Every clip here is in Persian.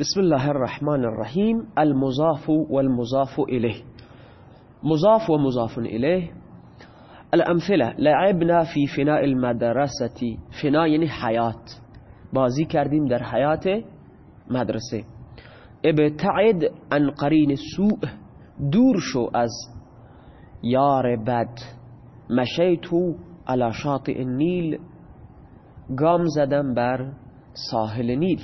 بسم الله الرحمن الرحیم المضاف والمضاف الیه مضاف و مضاف الیه الأمثلة. لعبنا فی فناء المدرسة. فنا یعنی حیات بازی کردیم در حیات مدرسه. ابتعد عن قرین سوء. دور شو از یار بد. مشیتو على شاطئ النیل. گام زدم بر ساحل نیل.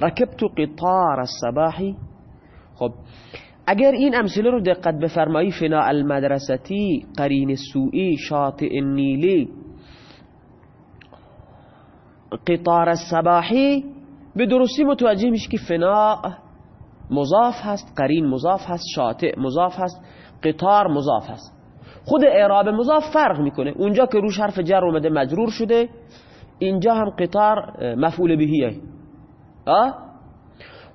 رکبت قطار الصباحی خب اگر این امثله رو دقت بفرمایی فنا المدرستی قرین سوئی شاطئ النیلی قطار الصباحی به درستی متوجه میشه که فنا مضاف هست قرین مضاف هست شاطئ مضاف هست قطار مضاف هست. خود اعراب مضاف فرق می‌کنه. اونجا که روش حرف جر اومده مجرور شده اینجا هم قطار مفعول بهیه.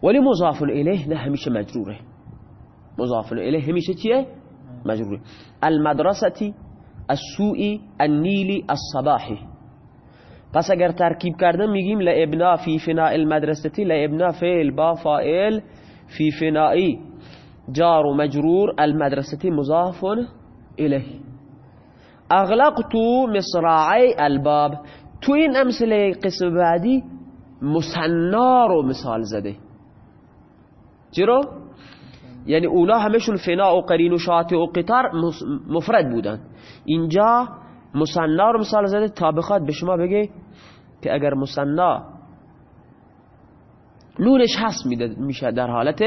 ولی مضاف الیه نه همیشه مجروره. مضاف الیه همیشه چیه؟ مجروره. المدرستی السوئی النیلی الصباحی پس اگر ترکیب کردن میگیم لابنا فی فناء المدرستی لابنا فعل با فاعل فی فنائی جار و مجرور المدرستی مضاف الیه اغلقت مصراعی الباب. تو این امثله قسم بعدی مصنا رو مثال زده. چرا؟ یعنی اونا همشون فنا و قرین و شاطع و قطار مفرد بودن. اینجا مصنا رو مثال زده تا بخواد به شما بگه که اگر مصنا نونش هست میشه در حالت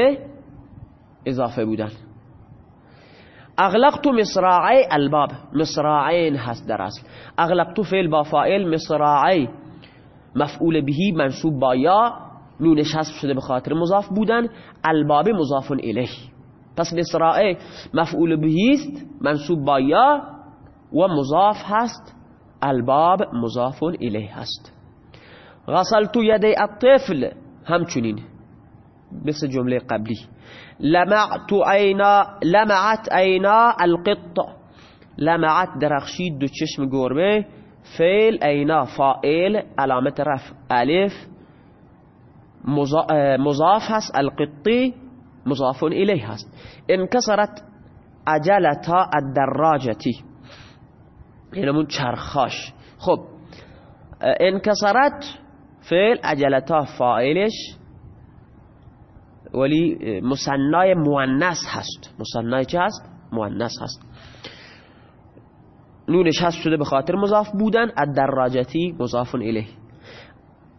اضافه بودن. اغلقت مصراعی الباب. مصراعین هست در اصل. اغلقت فعل با فاعل مصراعی. مفعول بهی منصوب با یا نونش حذف شده به خاطر مضاف بودن الباب مضاف الیه. پس مصراعی مفعول بهی است منصوب با یا و مضاف هست الباب مضاف الیه هست. غسلت یدی الطفل همچنین مثل جمله قبلی. لمعت عینا لمعت عینا القط. لمعت درخشید دو چشم گربه فعل عینا فائل علامت رفع. ألف. مضاف هست القطی مضاف الیه هست انکسرت عجلتا الدراجتی اینمون چرخاش خب. انکسرت فعل عجلتا فائلش ولی مصنای مؤنث هست. مصنای چه هست؟ مؤنث هست. نونش هست شده به خاطر مضاف بودن الدراجتی مضاف الیه.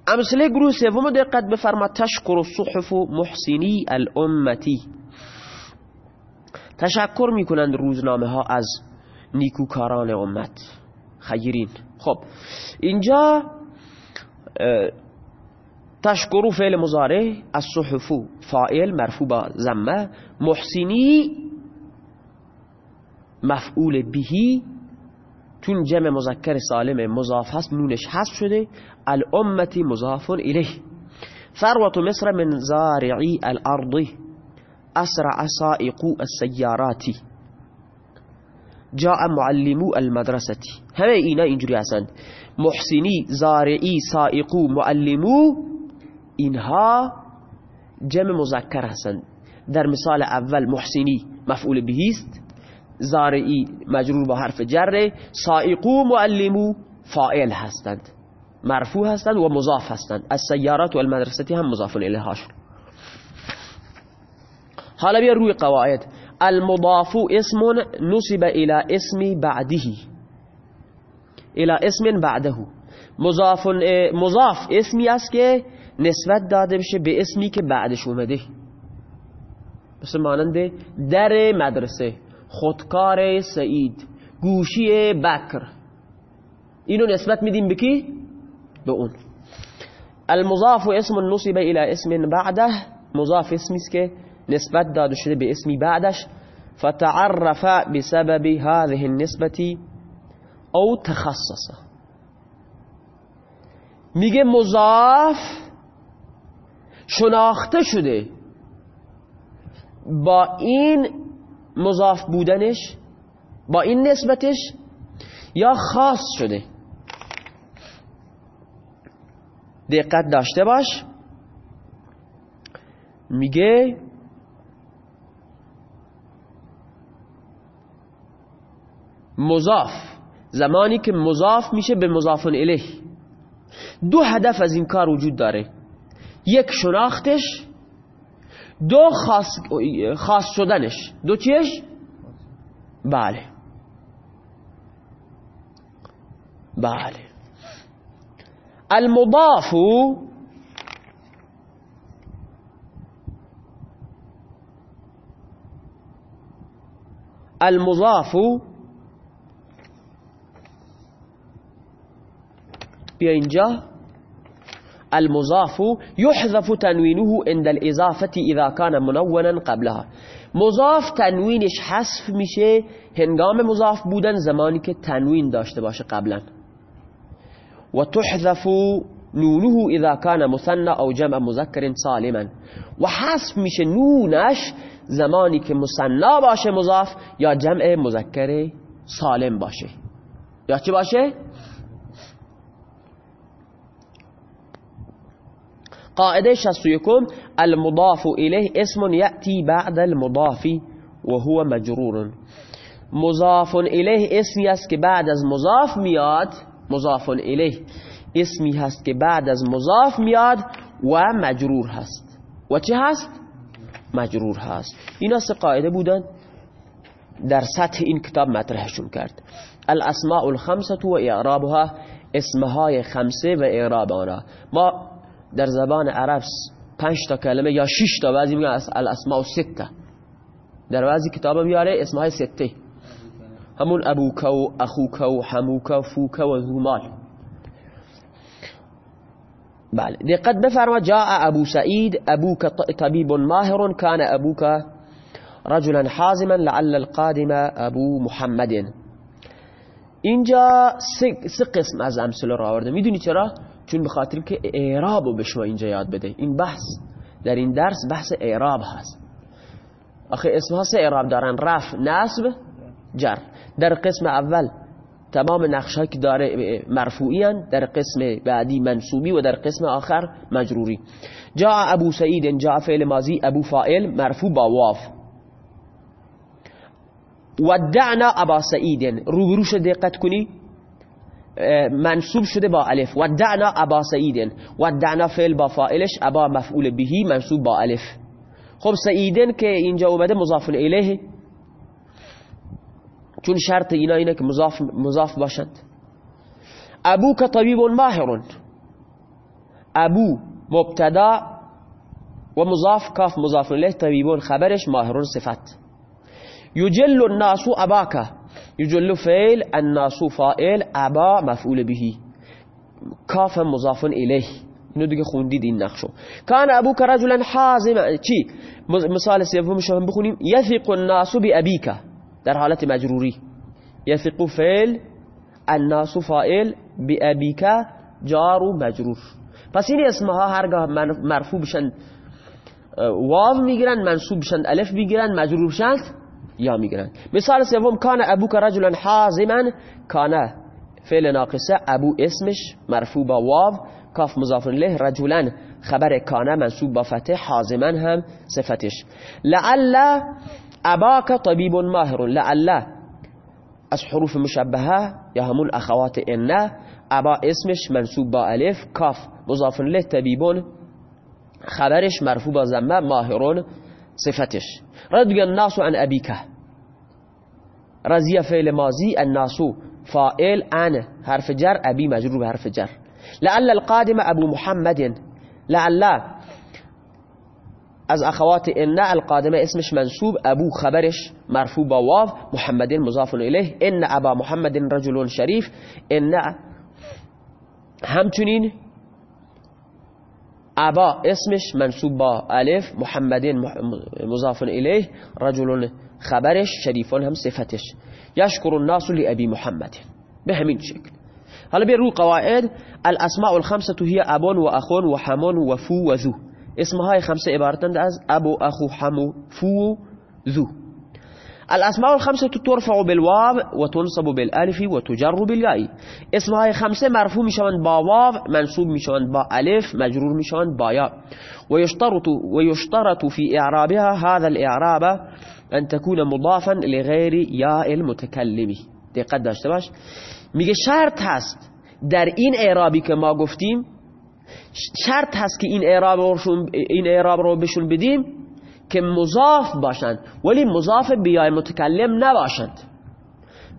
امثله گروه سوم دقت بفرما تشکر الصحف محسنی الامتی تشکر می‌کنند روزنامه ها از نیکوکاران امت. خیرین. خب اینجا تشکرو فعل مضارع الصحف فاعل مرفوع با زمه محسنی مفعول بهی تون جمع مذکر سالم مضاف هست نونش حذف شده. الامتی مضاف الیه. ثروت مصر من زارعی الارض. اسرع سائقو السیارات. جاء معلمو المدرسه همه اینا اینجوری هستند. محسنی زارعی سائقو معلمو اینها جمع مذکر هستند. در مثال اول محسنی مفعول بهی است. زارعی مجرور با حرف جر سائقو معلمو فائل هستند. مرفوع هستند و مضاف هستند. از سیارات و المدرستی هم مضاف الیه شد حالا بیا روی قواعد. المضاف اسم نصب الى اسم بعده. الى اسم بعده. مضاف مضاف اسمی است که نسبت داده بشه به اسمی که بعدش اومده. مثل مانند در مدرسه. خودکار سعید. گوشی بکر. اینو نسبت میدیم به کی؟ به اون. المضاف اسم نصب الى اسم بعده. مضاف اسمی است که نسبت داده شده به اسمی بعدش. فتعرف بسبب هذه النسبة او تخصص. میگه مضاف شناخته شده. با این مضاف بودنش با این نسبتش یا خاص شده. دقت داشته باش. میگه مضاف زمانی که مضاف میشه به مضاف الیه. دو هدف از این کار وجود داره. یک شناختش دو خاص, خاص شدنش. دو چیش؟ بله. بله. المضاف المضاف بیا اینجا. المضاف يحذف تنوينه عند الإضافة إذا كان منونا قبلها. مضاف تنوینش حذف میشه هنگام مضاف بودن زمانی که تنوین داشته باشه قبلا. و تحذف نونه اذا كان مثنى او جمع مذکر سالما. و حذف میشه نونش زمانی که مثنا باشه مضاف یا جمع مذکر سالم باشه. یا چی باشه؟ قاعده 61 المضاف إليه اسم يأتي بعد المضاف وهو مجرور. مضاف إليه اسمی است که بعد از مضاف میاد مضاف إليه اسمی هست که بعد از مضاف میاد و مجرور هست. و چه هست؟ مجرور هست. اینا سه قاعده بودن. در سطح این کتاب مطرحشون کرد. الاسماء الخمسه و اعرابها اسمهای خمسه و اعراب آنها. ما در زبان عرب پنج تا کلمه یا شش تا بعضی میگن الاسماء سته در بعضی کتابا میاره اسمهای سته. همون ابوک و اخوک و حموک و فوک و ذومال بله. دقت بفرما جاء ابو سعید ابوک طبیب ماهر كان ابوک رجلا حازما لعل القادم ابو محمد. اینجا سه قسم از امثله را آورده. می‌دونی چرا؟ چون به خاطر که اعراب رو به شما اینجا یاد بده. این بحث در این درس بحث اعراب هست. آخه اسمها سه اعراب دارن. رفع نصب جر. در قسم اول تمام نقش که داره مرفوعی در قسم بعدی منصوبی و در قسم آخر مجروری. جا ابو سعید جا فعل ماضی ابو فائل مرفوع با واف ودعنا ابا سعید. روبروش دقت کنی. منصوب شده با الف. ودعنا ابا سعید ودعنا فعل با فاعلش ابا مفعول بهی منصوب با الف. خب سعیدن که اینجا اومده مضاف الیه. چون شرط اینا اینه که مضاف مضاف باشند. ابو که طبیب ماهر ابو مبتدا و مضاف کاف مضاف الیه. طبیبون خبرش ماهرون صفت. یجل الناس اباکه. يجل فعل الناس فائل ابا مفعول به. کاف مضاف الیه. اینو دیگه خوندید این نقشو. کان ابوک رجلا حازم چی؟ مثال سومش هم بخونیم. یثق الناس بابیک. در حالت مجروری. یثق فعل الناس فائل بابیک. جار و مجرور. پس این اسمها هرگاه مرفوع بشن واو می‌گیرن منصوب بشن الف می‌گیرن مجرور بشن یا می‌گیرن. مثال سوم کان ابو که رجلا حازما کان فعل ناقصه ابو اسمش مرفوع با واو. کاف مضاف له رجلا خبر کانه منصوب با فتح حازما هم صفتش. لعل اباک طبیب ماهر. لعل از حروف مشبهه یا همون اخوات انه ابا اسمش منصوب با الف. کاف مضاف له طبیبون خبرش مرفوع با زمه ماهرون صفتش. رضي الناس عن أبيك. رضي فعل ماضي الناس فائل عن حرف جر أبي مجرور بحرف جر. لعل القادم أبو محمد. لعل از اخوات ان القادمه اسمش منصوب أبو خبرش مرفوع با واو محمد مضاف الیه إن أبا محمد رجل شریف إن همچنین أبا اسمش منصوب با ألف محمدين مضاف إليه رجل خبرش شريفان هم صفتش. يشكر الناس لأبي محمد. به همین شکل حالا بير روی قواعد. الأسماء الخمسة هي أبون وأخون وحمون وفو وذو. اسمها خمسة عبارتند از أبو أخو حمو فو ذو. الأسماء الخمسة ترفع بالواو وتنصب بالألف وتجر بالياء. اسمهای خمسة مرفوع میشوند با واو منصوب میشوند با ألف مجرور میشوند با یا ويشترط ويشترط في إعرابها هذا الإعراب أن تكون مضافا لغير ياء المتكلم. دقت داشته باش. میگه شرط هست در این اعرابی که ما گفتیم شرط هست که این اعراب رو این اعراب رو بهشون بدیم که مضاف باشند ولی مضاف بیای متکلم نباشند.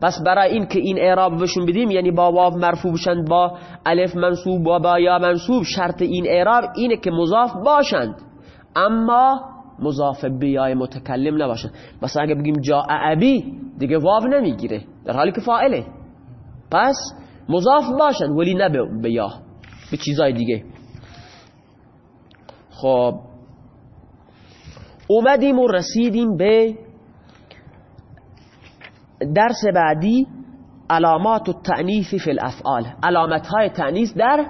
پس برای این که این اعراب بهشون بدیم یعنی با واو مرفوع بشند با الف منصوب و با یا منصوب شرط این اعراب اینه که مضاف باشند. اما مضاف بیای متکلم نباشند. مثلا اگه بگیم جا ابی دیگه واو نمی‌گیره. در حالی که فاعله. پس مضاف باشند ولی نه به یا. به چیزای دیگه. خب اومدیم و رسیدیم به درس بعدی علامات التعنیف فی الافعال. علامت های تعنیس در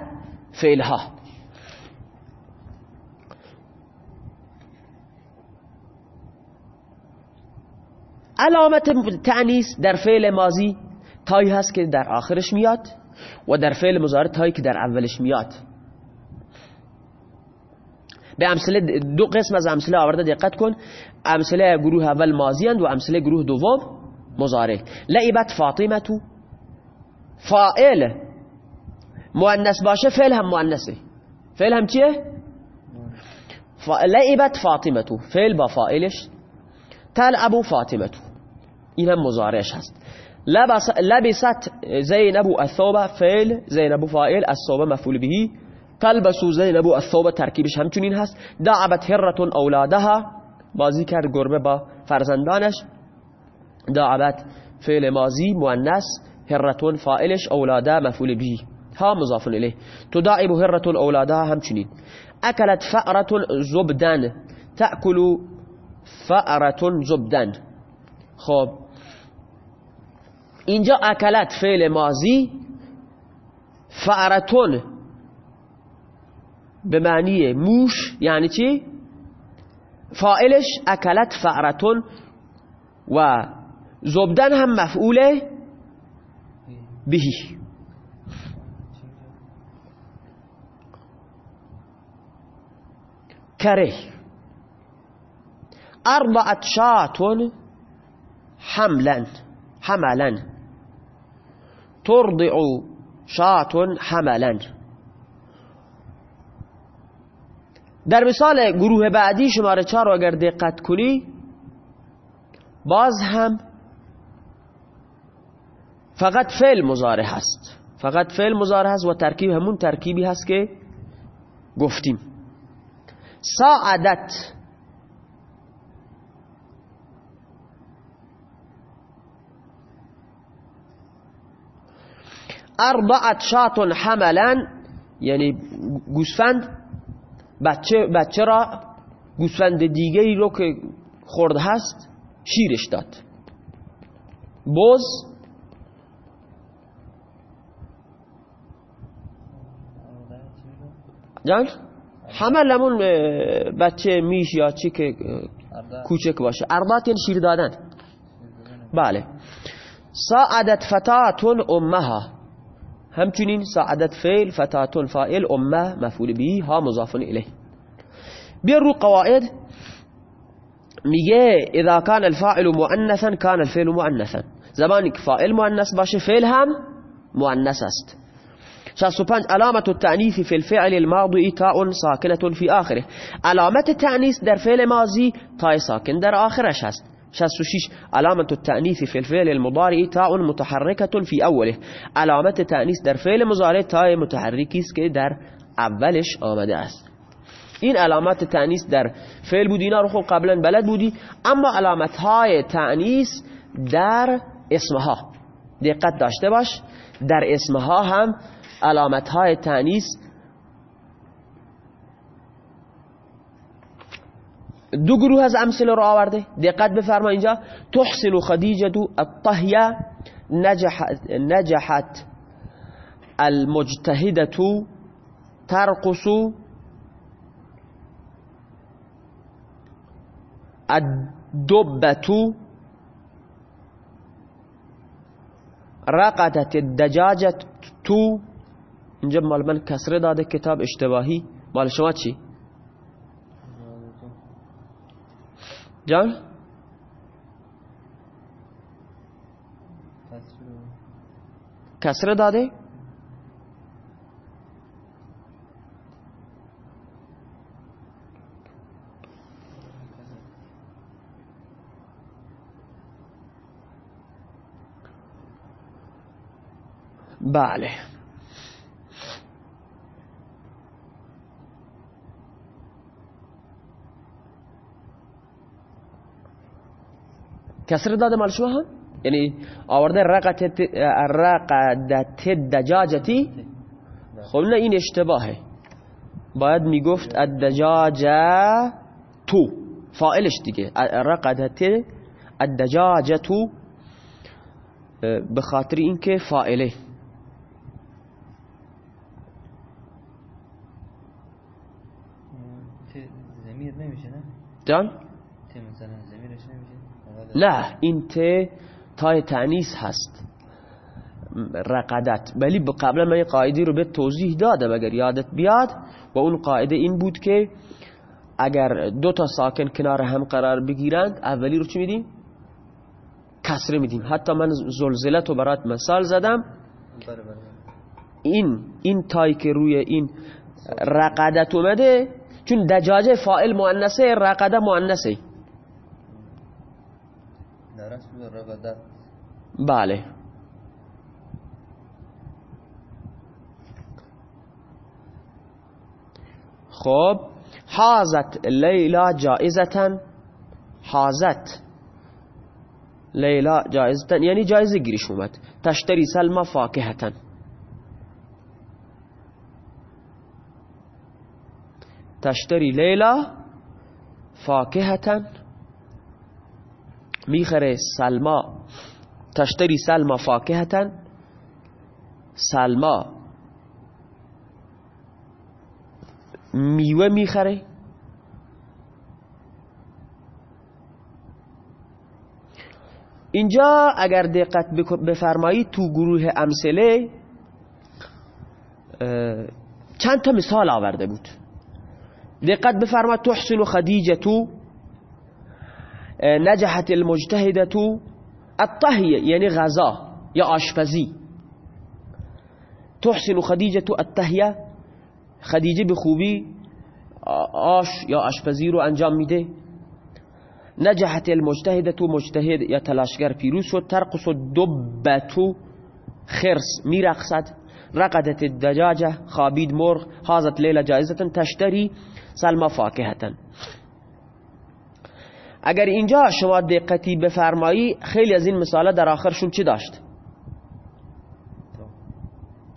فعلها. علامت تعنیس در فعل ماضی تایی هست که در آخرش میاد و در فعل مضارع تایی که در اولش میاد. به امثله دو قسم از امثله آورده دقت کن. امثله گروه اول ماضی و امثله گروه دوم مضارع. لعبت فاطمة. تو فائل مؤنث باشه فعل هم مؤنثه. فعل هم چیه؟ لعبت فاطمة. تو فعل با فائلش ابو فاطمة. تو این هم مضارعش هست. لبست زینب الثوب فعل زینب فائل الثوب مفعول بهی تلبسو زینب الثوب ترکیبش همچنین هست. دعبت هرتون اولادها. بازی کرد گربه با فرزندانش. دعبت فعل ماضی مؤنث. هرتون فائلش اولاده مفعول به. ها مضاف الیه. تداعب هرتون اولادها همچنین. اکلت فأرة زبدن. تأکل فأرة زبدن. خب. اینجا اکلت فعل ماضی. فأرتون به معنی موش یعنی چی؟ فائلش اکلت فعرتون و زبدن هم مفعول بهی. کره. اربعت شاتون حملا حملا ترضع شاتون حملا در مثال گروه بعدی شماره چهار رو اگر دقت کنی باز هم فقط فعل مزاره هست. فقط فعل مزاره هست و ترکیب همون ترکیبی هست که گفتیم. ساعدت. اربعت شاتون حملا یعنی گوسفند بچه, بچه را گوسفند دیگری رو که خورد هست شیرش داد. بز جان؟ حملمون بچه میش یا چی که کوچک باشه. اربات یعنی شیر دادن. بله. ساعدت فتاتون امها. همچنین ساعدت فعل فتاتون فائل امه مفعول به ها مضاف الیه. بیا رو قواعد. میگه اذا كان الفاعل مؤنثا كان الفعل مؤنثا. زمانی که فاعل مؤنث باشه فعل هم مؤنث است. 65 علامة التأنيث في الفعل الماضي تاء ساكنة في آخره. علامة التأنيث در فعل ماضي تاء ساكن در آخرش هست 66 علامة التأنيث في الفعل المضارع تاء متحركة في أوله. علامة التأنيث در فعل مضارع تاء متحرکی است که در اولش آمده است. این علامات تأنیس در فعل بودی اینا رو خب قبلا بلد بودی. اما علامت های تأنیس در اسمها. دقت داشته باش. در اسمها هم علامت های تأنیس دو گروه از امثله رو آورده. دقت بفرما اینجا. تحسن خدیجه الطهیه نجحت, نجحت المجتهده ترقص الدبه رقدت الدجاجت تو اینجا مال من کسره داده کتاب اشتباهی. مال شما چی؟ جان؟ کسره داده؟ بله کسر داده مال شما هم یعنی آورده رقدت دجاجتی خب نه این اشتباهه. باید می‌گفت الدجاجه تو. فائلش دیگه. رقدت الدجاجتو به خاطر اینکه فائله زمیر نمیشه نه؟ نه این ته تای تعنیس هست. رقدت. ولی قبلا من یه قاعده رو به توضیح دادم اگر یادت بیاد. و اون قاعده این بود که اگر دو تا ساکن کنار هم قرار بگیرند اولی رو چی میدیم؟ کسره میدیم. حتی من زلزلت رو برات مثال زدم. بله بله. این این تایی که روی این رقدت اومده چون دجاجه فائل مؤنثه رقده مؤنثه. بله. خب حازت لیلا جائزتا. حازت لیلا جائزتا یعنی جایزه گیرش اومد. تشتری سلما فاکهتا. تشتری لیلا فاکهتا. می‌خره سلما. تشتری سلما فاکهتا. سلما. میوه می‌خره. اینجا اگر دقت بفرمایید تو گروه امثله چند تا مثال آورده بود. دقت بفرمایید تحسن خدیجه نجحت المجتهدة الطهیه یعنی غذا یا آشپزی تحسن خدیجه التهیه خدیجه به خوبی آش یا آشپزی رو انجام میده. نجحت المجتهدة تو مجتهد یا تلاشگر پیروز شد. ترقص دبتو خرس میرقصد. رقدت الدجاجة خابید مرغ. حازت لیل جایزتا تشتری. سلما فاکهتا اگر اینجا شما دقتی بفرمایی خیلی از این مثالا در آخرشون چی داشت؟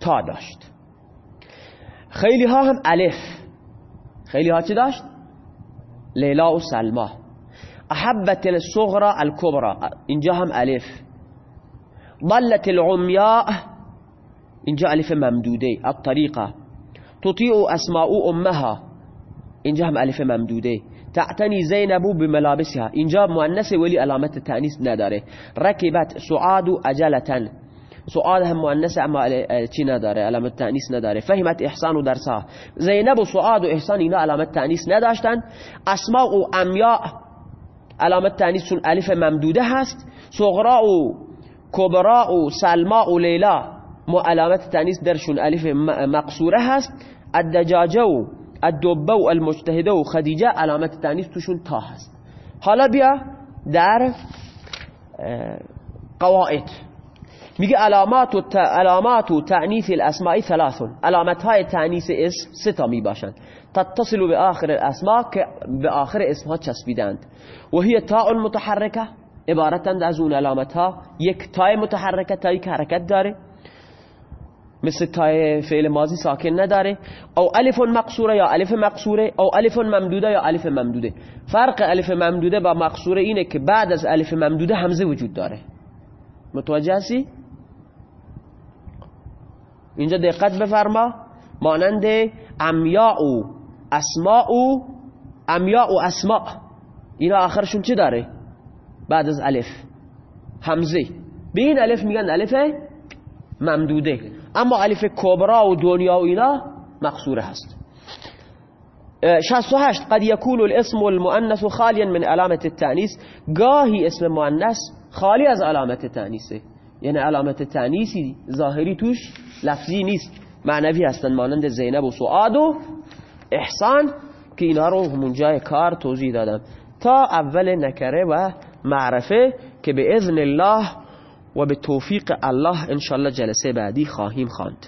تا داشت. خیلی ها هم الف. خیلی ها چی داشت؟ لیلا و سلما. احبت الصغرى الكبرى اینجا هم الف. ضلت العمیاء. اینجا الف ممدوده. الطریقه تطیع اسماء امها. اینجا هم الف ممدوده. تعتنی زینبو بملابسها. اینجا مؤنث ولی علامت تانیث نداره رکبت سعاد اجلتا سعاد هم مؤنث أما چی نداره علامت تانیث نداره فهمت إحسان و درسها. زینب و سعاد و إحسان اینا علامت تانیث نداشتن أسماء و امیاء تانیث چون ألف ممدودة هست. صغرا و کبرا و سلما و درشون ألف مقصورة هست. الدجاجه و الدبه و المجتهده و خدیجه علامت تانیث توشون تا هست. حالا بیا در قواعد. میگه علامات و علامات و تعنیف الاسماء ثلاث علامت های تعنیف اسم سه تا می باشند تتصل به آخر الاسماء که به آخر اسمها چسبیدند. و هی تاء متحرکه. عبارتند از اون علامت ها یک تای متحرکه تایی که حرکت داره. مثل تای فعل ماضی ساکن نداره. او الف مقصوره یا الف مقصوره او الف ممدوده یا الف ممدوده. فرق الف ممدوده با مقصوره اینه که بعد از الف ممدوده همزه وجود داره. متوجه هستی؟ اینجا دقت بفرما. مانند امیاء اسماء امیاء اسماء. اینا آخرشون چی داره؟ بعد از الف. همزه به این الف میگن الف ممدوده. اما الف کبرا و دنیا و اینا مقصوره هست. 68 قد يكون الاسم المؤنث خاليا من علامة التأنيث گاهی اسم مؤنث خالی از علامت تأنیثه. یعنی علامت تأنیثی ظاهری توش لفظی نیست. معنوی هستن مانند زینب و سعاد و احسان که اینا رو همون جای کار توضیح دادم. تا اول نکره و معرفه که به اذن الله و به توفیق الله انشالله جلسه بعدی خواهیم خواند.